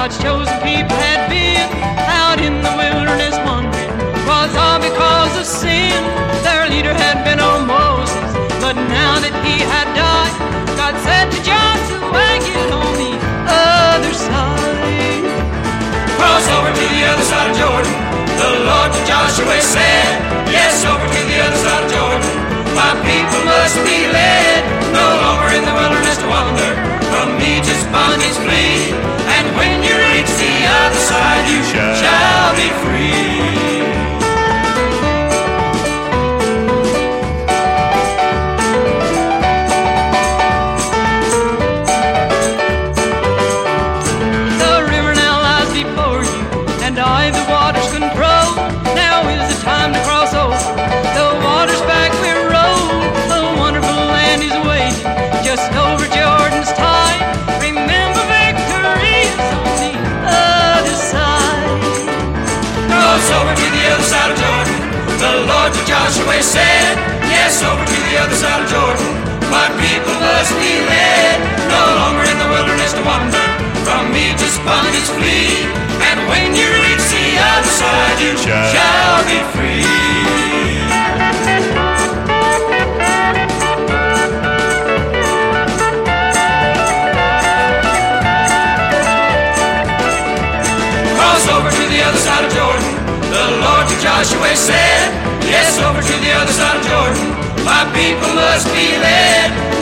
God's chosen people had been out in the wilderness wandering. Was all because of sin. Their leader had been old Moses, but now that he had died, God said to Joshua, "Get on the other side." Cross over to the other side of Jordan. The Lord to Joshua said, shall be free. Other side of Jordan. My people must be led, no longer in the wilderness to wander. From Egypt's bondage flee, and when you reach the other side, you shall be free. Cross over to the other side of Jordan. The Lord to Joshua said, Yes, over to the other side of Jordan. My people must be led,